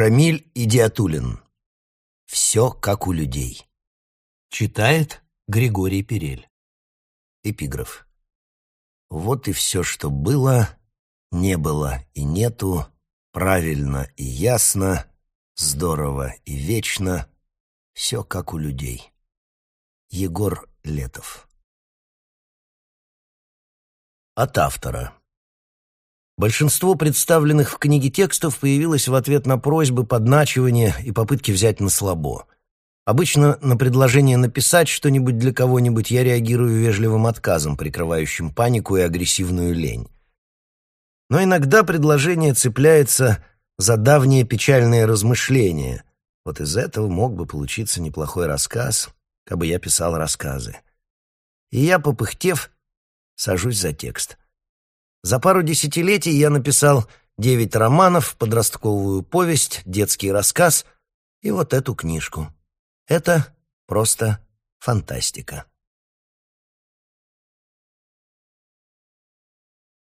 Шамиль Идиатулин. Все как у людей. Читает Григорий Перель. Эпиграф. Вот и все, что было, не было и нету, правильно и ясно, здорово и вечно, все как у людей. Егор Летов. От автора. Большинство представленных в книге текстов появилось в ответ на просьбы, подначивания и попытки взять на слабо. Обычно на предложение написать что-нибудь для кого-нибудь я реагирую вежливым отказом, прикрывающим панику и агрессивную лень. Но иногда предложение цепляется за давние печальные размышления. Вот из этого мог бы получиться неплохой рассказ, как бы я писал рассказы. И я, попыхтев, сажусь за текст — за пару десятилетий я написал девять романов, подростковую повесть, детский рассказ и вот эту книжку. Это просто фантастика.